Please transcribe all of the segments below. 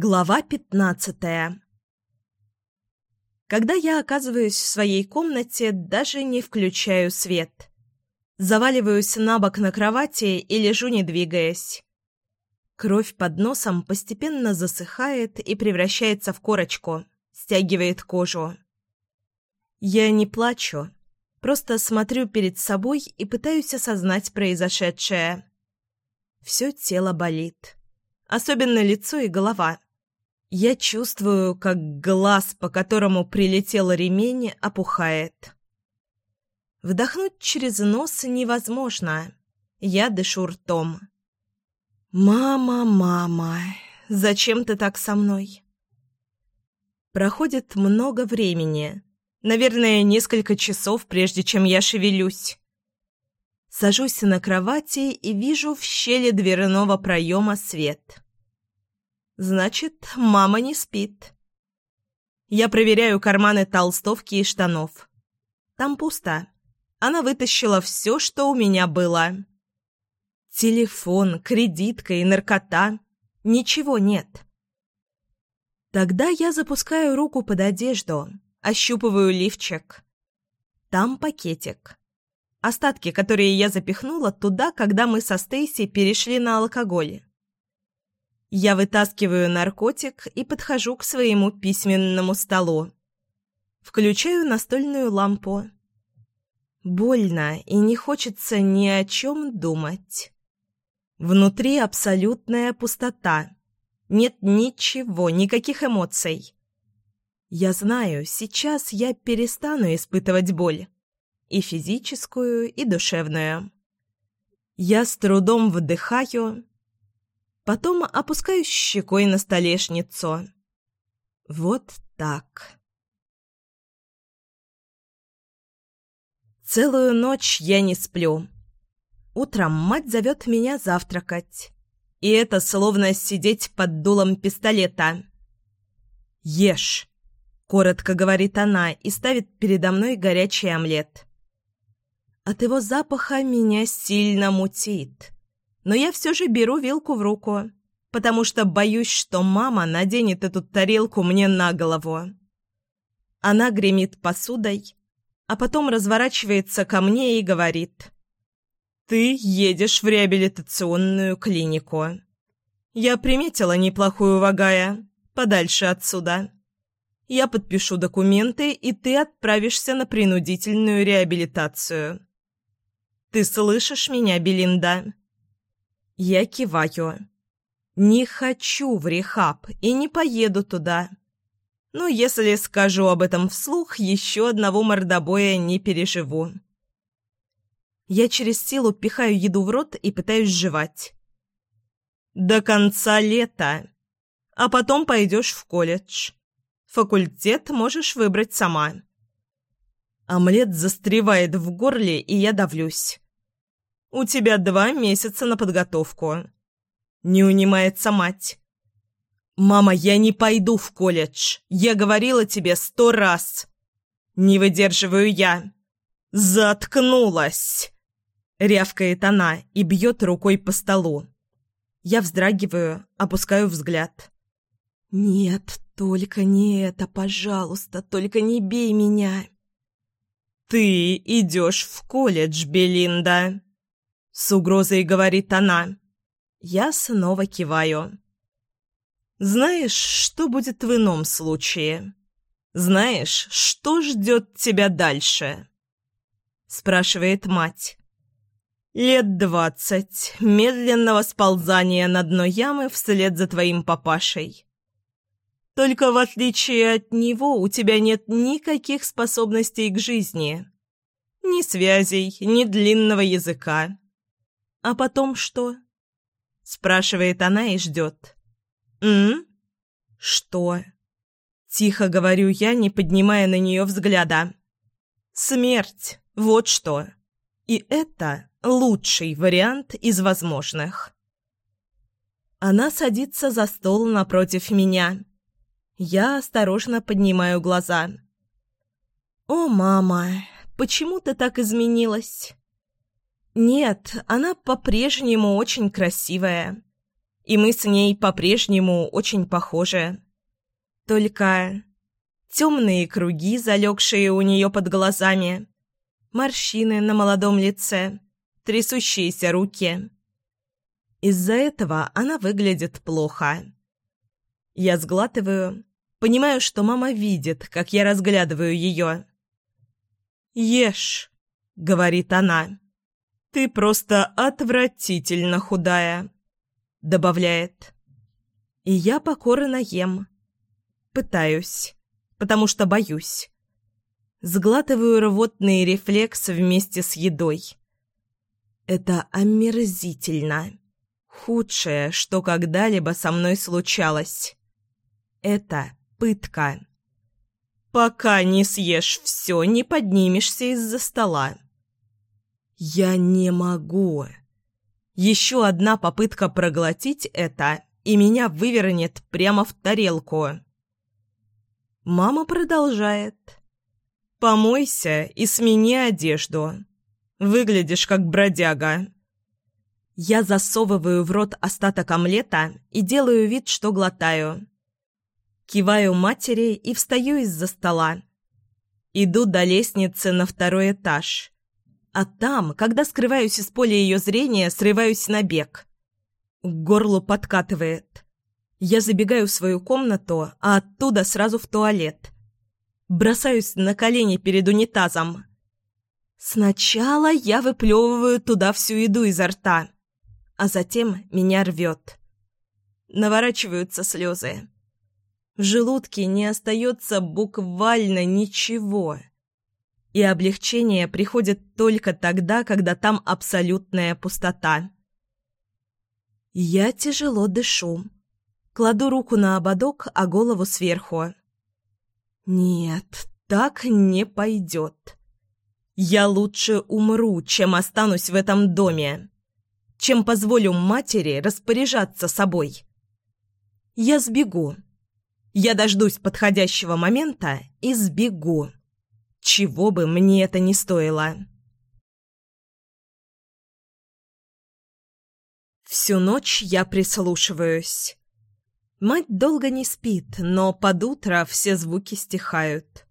Глава пятнадцатая Когда я оказываюсь в своей комнате, даже не включаю свет. Заваливаюсь на бок на кровати и лежу, не двигаясь. Кровь под носом постепенно засыхает и превращается в корочку, стягивает кожу. Я не плачу, просто смотрю перед собой и пытаюсь осознать произошедшее. Все тело болит. Особенно лицо и голова. Я чувствую, как глаз, по которому прилетел ремень, опухает. Вдохнуть через нос невозможно. Я дышу ртом. «Мама, мама, зачем ты так со мной?» Проходит много времени. Наверное, несколько часов, прежде чем я шевелюсь. Сажусь на кровати и вижу в щели дверного проема свет. Значит, мама не спит. Я проверяю карманы толстовки и штанов. Там пусто. Она вытащила все, что у меня было. Телефон, кредитка и наркота. Ничего нет. Тогда я запускаю руку под одежду, ощупываю лифчик. Там пакетик. Остатки, которые я запихнула туда, когда мы со Стейси перешли на алкоголь. Я вытаскиваю наркотик и подхожу к своему письменному столу. Включаю настольную лампу. Больно и не хочется ни о чем думать. Внутри абсолютная пустота. Нет ничего, никаких эмоций. Я знаю, сейчас я перестану испытывать боль и физическую, и душевную. Я с трудом вдыхаю, потом опускаюсь щекой на столешницу. Вот так. Целую ночь я не сплю. Утром мать зовет меня завтракать. И это словно сидеть под дулом пистолета. «Ешь!» — коротко говорит она и ставит передо мной горячий омлет. От его запаха меня сильно мутит. Но я все же беру вилку в руку, потому что боюсь, что мама наденет эту тарелку мне на голову. Она гремит посудой, а потом разворачивается ко мне и говорит. «Ты едешь в реабилитационную клинику. Я приметила неплохую вагая, подальше отсюда. Я подпишу документы, и ты отправишься на принудительную реабилитацию. Ты слышишь меня, Белинда?» Я киваю. «Не хочу в рехаб и не поеду туда. Но если скажу об этом вслух, еще одного мордобоя не переживу». Я через силу пихаю еду в рот и пытаюсь жевать. «До конца лета. А потом пойдешь в колледж. Факультет можешь выбрать сама». Омлет застревает в горле, и я давлюсь. «У тебя два месяца на подготовку». Не унимается мать. «Мама, я не пойду в колледж. Я говорила тебе сто раз». «Не выдерживаю я». «Заткнулась!» Рявкает она и бьет рукой по столу. Я вздрагиваю, опускаю взгляд. «Нет, только не это, пожалуйста, только не бей меня!» «Ты идешь в колледж, Белинда!» С угрозой говорит она. Я снова киваю. «Знаешь, что будет в ином случае? Знаешь, что ждет тебя дальше?» Спрашивает мать. «Лет двадцать медленного сползания на дно ямы вслед за твоим папашей. Только в отличие от него у тебя нет никаких способностей к жизни. Ни связей, ни длинного языка. А потом что? Спрашивает она и ждет. «М? Что?» Тихо говорю я, не поднимая на нее взгляда. «Смерть. Вот что. И это лучший вариант из возможных». Она садится за стол напротив меня. Я осторожно поднимаю глаза. «О, мама, почему ты так изменилась?» «Нет, она по-прежнему очень красивая. и мы с ней по-прежнему очень похожи. Только темные круги, залегшие у нее под глазами, морщины на молодом лице, трясущиеся руки. Из-за этого она выглядит плохо. Я сглатываю, понимаю, что мама видит, как я разглядываю ее. «Ешь», — говорит она. «Ты просто отвратительно худая», — добавляет. И я покорно ем. Пытаюсь, потому что боюсь. Сглатываю рвотный рефлекс вместе с едой. Это омерзительно. Худшее, что когда-либо со мной случалось. Это пытка. Пока не съешь все, не поднимешься из-за стола. Я не могу. Еще одна попытка проглотить это, и меня вывернет прямо в тарелку. Мама продолжает. «Помойся и смени одежду. Выглядишь как бродяга». Я засовываю в рот остаток омлета и делаю вид, что глотаю. Киваю матери и встаю из-за стола. Иду до лестницы на второй этаж. А там, когда скрываюсь из поля ее зрения, срываюсь на бег. К горлу подкатывает. Я забегаю в свою комнату, а оттуда сразу в туалет. Бросаюсь на колени перед унитазом. Сначала я выплевываю туда всю еду изо рта, а затем меня рвет. Наворачиваются слезы. В желудке не остается буквально ничего. И облегчение приходит только тогда, когда там абсолютная пустота. Я тяжело дышу. Кладу руку на ободок, а голову сверху. Нет, так не пойдет. Я лучше умру, чем останусь в этом доме. Чем позволю матери распоряжаться собой. Я сбегу. Я дождусь подходящего момента и сбегу. Чего бы мне это ни стоило. Всю ночь я прислушиваюсь. Мать долго не спит, но под утро все звуки стихают.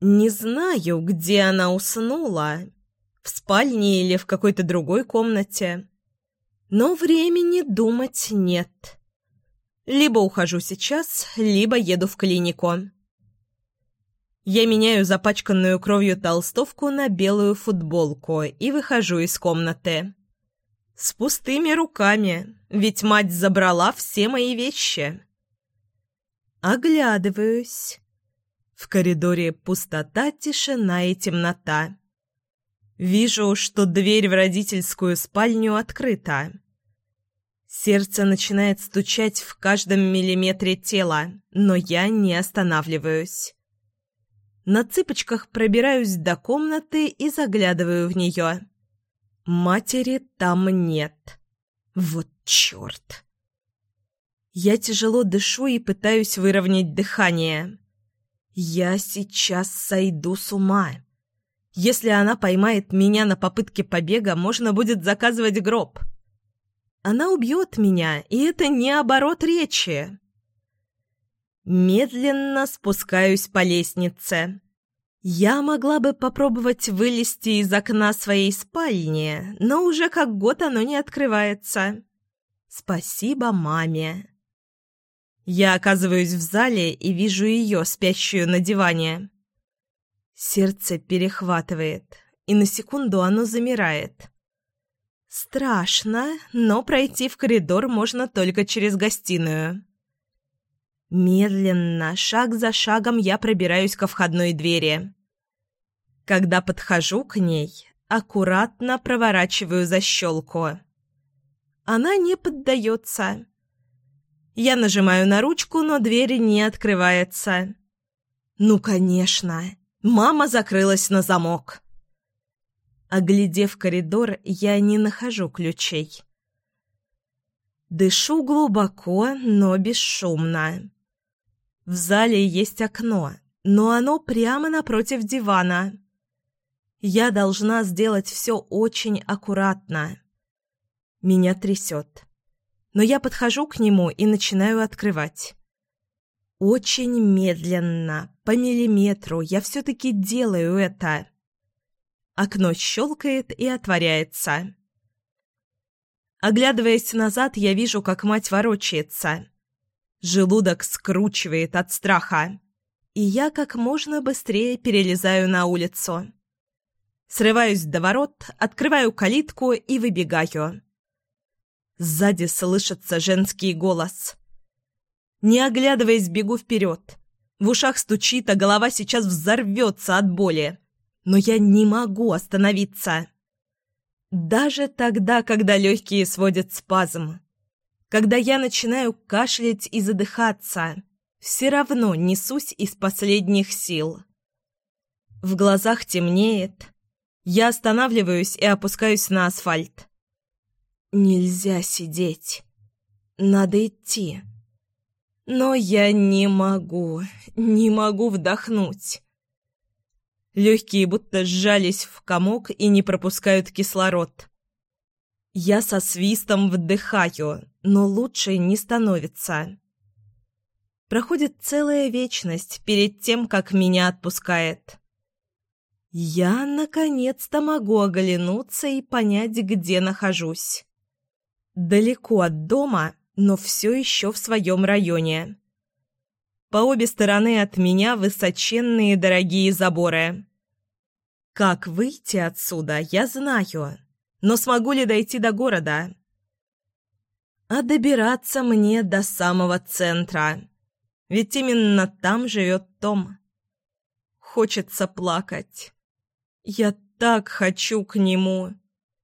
Не знаю, где она уснула, в спальне или в какой-то другой комнате. Но времени думать нет. Либо ухожу сейчас, либо еду в клинику. Я меняю запачканную кровью толстовку на белую футболку и выхожу из комнаты. С пустыми руками, ведь мать забрала все мои вещи. Оглядываюсь. В коридоре пустота, тишина и темнота. Вижу, что дверь в родительскую спальню открыта. Сердце начинает стучать в каждом миллиметре тела, но я не останавливаюсь. На цыпочках пробираюсь до комнаты и заглядываю в нее. Матери там нет. Вот черт. Я тяжело дышу и пытаюсь выровнять дыхание. Я сейчас сойду с ума. Если она поймает меня на попытке побега, можно будет заказывать гроб. Она убьет меня, и это не оборот речи. Медленно спускаюсь по лестнице. Я могла бы попробовать вылезти из окна своей спальни, но уже как год оно не открывается. Спасибо маме. Я оказываюсь в зале и вижу ее, спящую на диване. Сердце перехватывает, и на секунду оно замирает. Страшно, но пройти в коридор можно только через гостиную. Медленно, шаг за шагом я пробираюсь ко входной двери. Когда подхожу к ней, аккуратно проворачиваю защелку. Она не поддается. Я нажимаю на ручку, но дверь не открывается. Ну, конечно, мама закрылась на замок. Оглядев коридор, я не нахожу ключей. Дышу глубоко, но бесшумно. В зале есть окно, но оно прямо напротив дивана. Я должна сделать все очень аккуратно. Меня трясет. но я подхожу к нему и начинаю открывать. Очень медленно, по миллиметру, я все-таки делаю это. Окно щелкает и отворяется. Оглядываясь назад, я вижу, как мать ворочается. Желудок скручивает от страха, и я как можно быстрее перелезаю на улицу. Срываюсь до ворот, открываю калитку и выбегаю. Сзади слышится женский голос. Не оглядываясь, бегу вперед. В ушах стучит, а голова сейчас взорвется от боли. Но я не могу остановиться. Даже тогда, когда легкие сводят спазм. Когда я начинаю кашлять и задыхаться, все равно несусь из последних сил. В глазах темнеет. Я останавливаюсь и опускаюсь на асфальт. Нельзя сидеть. Надо идти. Но я не могу, не могу вдохнуть. Легкие будто сжались в комок и не пропускают кислород. Я со свистом вдыхаю, но лучше не становится. Проходит целая вечность перед тем, как меня отпускает. Я наконец-то могу оглянуться и понять, где нахожусь. Далеко от дома, но все еще в своем районе. По обе стороны от меня высоченные дорогие заборы. Как выйти отсюда, я знаю, но смогу ли дойти до города? А добираться мне до самого центра, ведь именно там живет Том. Хочется плакать. Я так хочу к нему.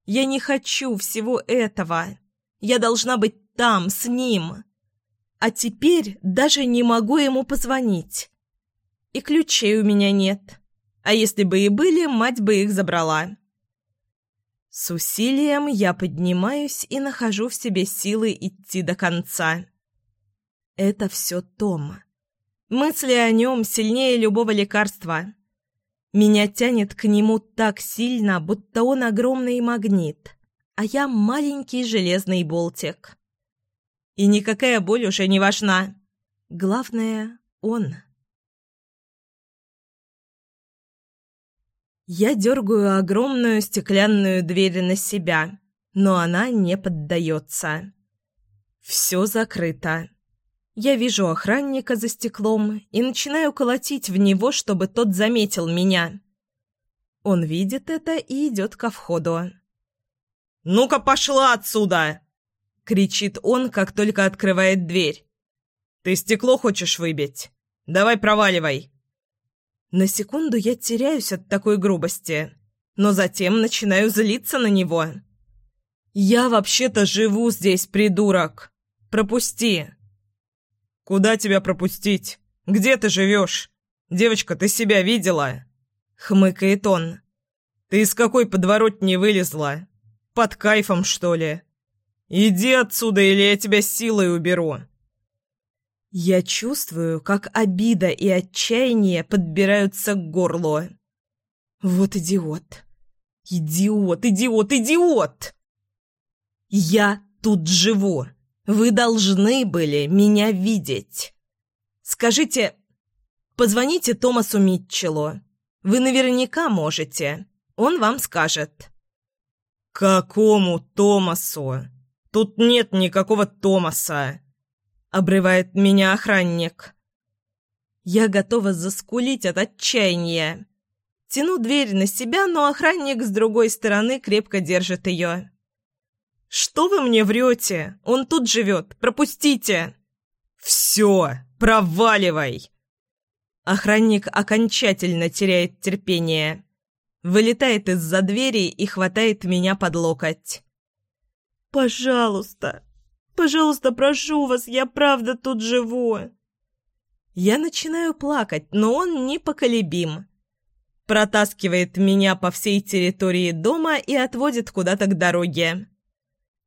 Я не хочу всего этого. Я должна быть там, с ним. А теперь даже не могу ему позвонить. И ключей у меня нет. А если бы и были, мать бы их забрала. С усилием я поднимаюсь и нахожу в себе силы идти до конца. Это все Том. Мысли о нем сильнее любого лекарства. Меня тянет к нему так сильно, будто он огромный магнит, а я маленький железный болтик. И никакая боль уже не важна. Главное — он. Я дергаю огромную стеклянную дверь на себя, но она не поддается. Все закрыто. Я вижу охранника за стеклом и начинаю колотить в него, чтобы тот заметил меня. Он видит это и идет ко входу. «Ну-ка пошла отсюда!» — кричит он, как только открывает дверь. «Ты стекло хочешь выбить? Давай проваливай!» На секунду я теряюсь от такой грубости, но затем начинаю злиться на него. «Я вообще-то живу здесь, придурок! Пропусти!» «Куда тебя пропустить? Где ты живешь? Девочка, ты себя видела?» — хмыкает он. «Ты из какой подворотни вылезла? Под кайфом, что ли?» «Иди отсюда, или я тебя силой уберу!» Я чувствую, как обида и отчаяние подбираются к горлу. Вот идиот. Идиот, идиот, идиот! Я тут живу. Вы должны были меня видеть. Скажите, позвоните Томасу Митчеллу. Вы наверняка можете. Он вам скажет. «Какому Томасу?» «Тут нет никакого Томаса!» — обрывает меня охранник. Я готова заскулить от отчаяния. Тяну дверь на себя, но охранник с другой стороны крепко держит ее. «Что вы мне врете? Он тут живет. Пропустите!» «Все! Проваливай!» Охранник окончательно теряет терпение. Вылетает из-за двери и хватает меня под локоть. «Пожалуйста, пожалуйста, прошу вас, я правда тут живу!» Я начинаю плакать, но он непоколебим. Протаскивает меня по всей территории дома и отводит куда-то к дороге.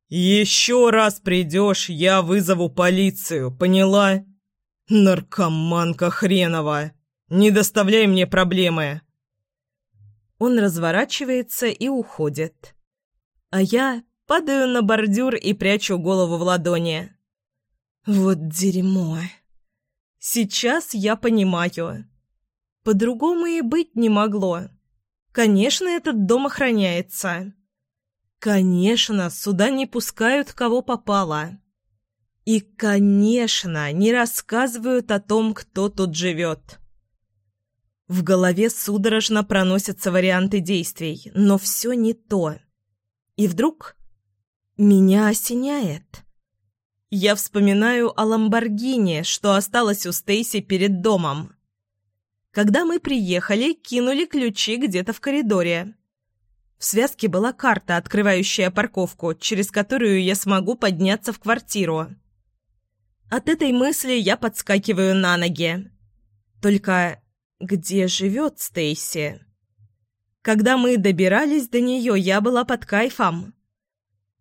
«Еще раз придешь, я вызову полицию, поняла? Наркоманка хренова! Не доставляй мне проблемы!» Он разворачивается и уходит. А я Падаю на бордюр и прячу голову в ладони. Вот дерьмо. Сейчас я понимаю. По-другому и быть не могло. Конечно, этот дом охраняется. Конечно, сюда не пускают кого попало. И, конечно, не рассказывают о том, кто тут живет. В голове судорожно проносятся варианты действий, но все не то. И вдруг меня осеняет. Я вспоминаю о Ламборгини, что осталось у Стейси перед домом. Когда мы приехали, кинули ключи где-то в коридоре. В связке была карта, открывающая парковку, через которую я смогу подняться в квартиру. От этой мысли я подскакиваю на ноги. Только где живет Стейси? Когда мы добирались до нее, я была под кайфом.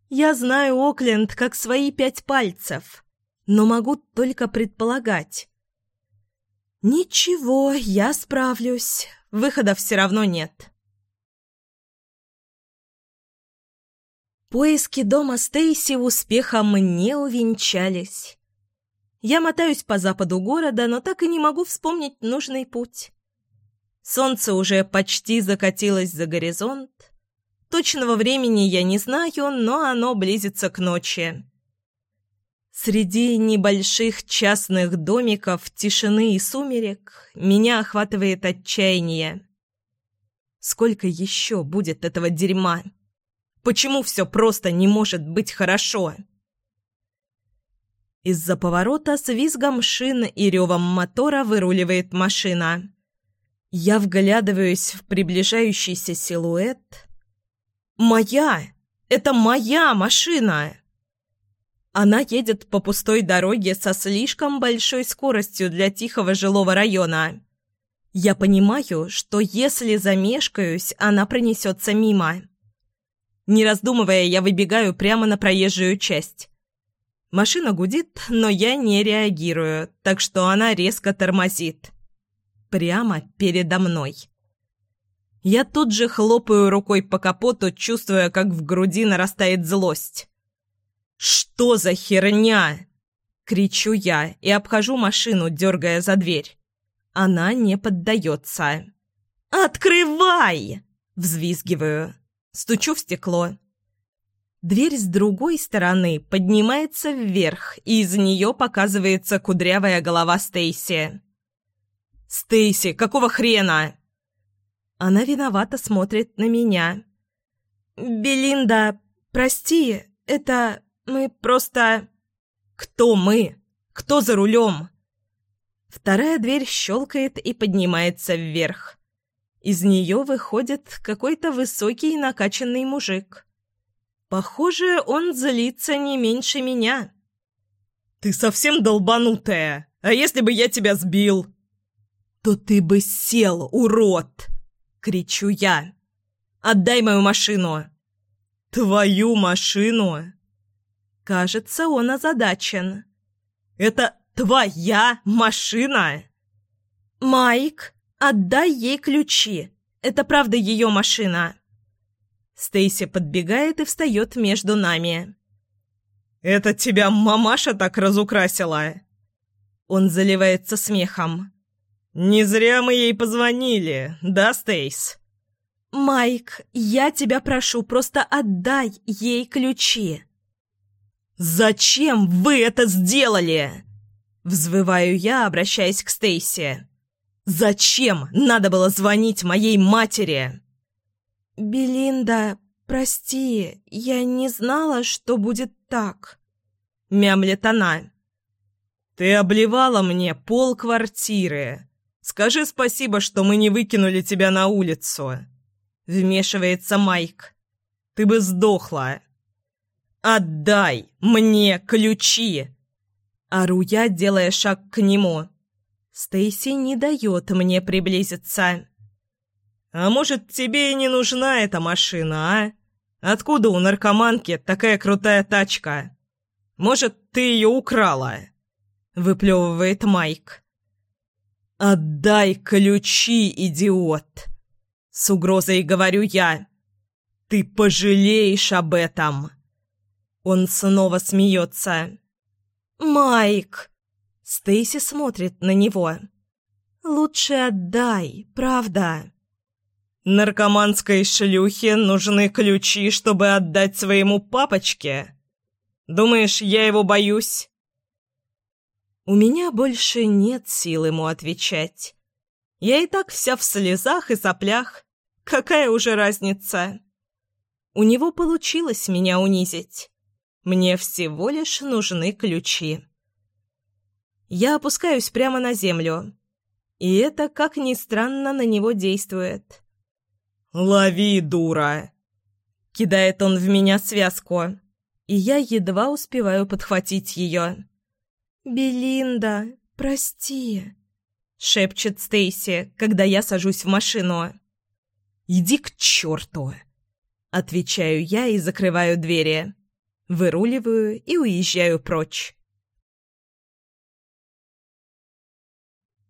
Я знаю Окленд как свои пять пальцев, но могу только предполагать. Ничего, я справлюсь. Выхода все равно нет. Поиски дома Стейси успехом не увенчались. Я мотаюсь по западу города, но так и не могу вспомнить нужный путь. Солнце уже почти закатилось за горизонт. Точного времени я не знаю, но оно близится к ночи. Среди небольших частных домиков, тишины и сумерек меня охватывает отчаяние. Сколько еще будет этого дерьма? Почему все просто не может быть хорошо? Из-за поворота с визгом шин и ревом мотора выруливает машина. Я вглядываюсь в приближающийся силуэт. «Моя! Это моя машина!» Она едет по пустой дороге со слишком большой скоростью для тихого жилого района. Я понимаю, что если замешкаюсь, она пронесется мимо. Не раздумывая, я выбегаю прямо на проезжую часть. Машина гудит, но я не реагирую, так что она резко тормозит. Прямо передо мной. Я тут же хлопаю рукой по капоту, чувствуя, как в груди нарастает злость. «Что за херня?» Кричу я и обхожу машину, дергая за дверь. Она не поддается. «Открывай!» Взвизгиваю. Стучу в стекло. Дверь с другой стороны поднимается вверх, и из нее показывается кудрявая голова Стейси. «Стейси, какого хрена?» Она виновато смотрит на меня. «Белинда, прости, это... мы просто...» «Кто мы? Кто за рулем?» Вторая дверь щелкает и поднимается вверх. Из нее выходит какой-то высокий накачанный мужик. Похоже, он злится не меньше меня. «Ты совсем долбанутая! А если бы я тебя сбил?» «То ты бы сел, урод!» — кричу я. «Отдай мою машину!» «Твою машину?» Кажется, он озадачен. «Это твоя машина?» «Майк, отдай ей ключи. Это правда ее машина». Стейси подбегает и встает между нами. «Это тебя мамаша так разукрасила?» Он заливается смехом. «Не зря мы ей позвонили, да, Стейс?» «Майк, я тебя прошу, просто отдай ей ключи». «Зачем вы это сделали?» Взвываю я, обращаясь к Стейси. «Зачем надо было звонить моей матери?» «Белинда, прости, я не знала, что будет так», — мямлет она. «Ты обливала мне пол квартиры. Скажи спасибо, что мы не выкинули тебя на улицу», — вмешивается Майк. «Ты бы сдохла». «Отдай мне ключи!» Ору я, делая шаг к нему. Стейси не дает мне приблизиться. А может, тебе и не нужна эта машина, а? Откуда у наркоманки такая крутая тачка? Может, ты ее украла?» Выплевывает Майк. «Отдай ключи, идиот!» С угрозой говорю я. «Ты пожалеешь об этом!» Он снова смеется. «Майк!» Стейси смотрит на него. «Лучше отдай, правда?» «Наркоманской шлюхе нужны ключи, чтобы отдать своему папочке. Думаешь, я его боюсь?» У меня больше нет сил ему отвечать. Я и так вся в слезах и соплях. Какая уже разница? У него получилось меня унизить. Мне всего лишь нужны ключи. Я опускаюсь прямо на землю. И это, как ни странно, на него действует. «Лови, дура!» Кидает он в меня связку, и я едва успеваю подхватить ее. «Белинда, прости», — шепчет Стейси, когда я сажусь в машину. «Иди к черту!» — отвечаю я и закрываю двери. Выруливаю и уезжаю прочь.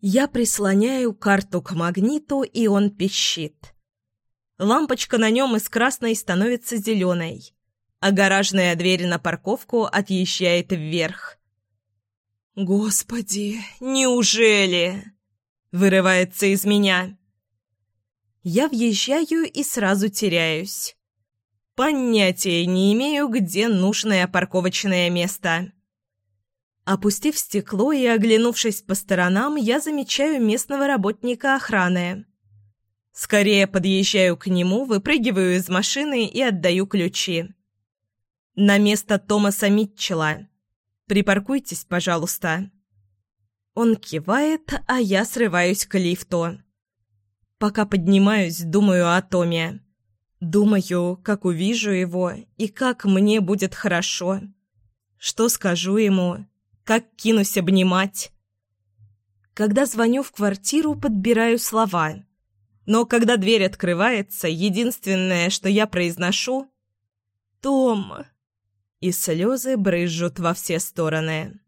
Я прислоняю карту к магниту, и он пищит. Лампочка на нем из красной становится зеленой, а гаражная дверь на парковку отъезжает вверх. «Господи, неужели?» — вырывается из меня. Я въезжаю и сразу теряюсь. Понятия не имею, где нужное парковочное место. Опустив стекло и оглянувшись по сторонам, я замечаю местного работника охраны. Скорее подъезжаю к нему, выпрыгиваю из машины и отдаю ключи. На место Томаса Митчелла. Припаркуйтесь, пожалуйста». Он кивает, а я срываюсь к лифту. Пока поднимаюсь, думаю о Томе. Думаю, как увижу его и как мне будет хорошо. Что скажу ему, как кинусь обнимать. Когда звоню в квартиру, подбираю слова. Но когда дверь открывается, единственное, что я произношу — «Том!» И слезы брызжут во все стороны.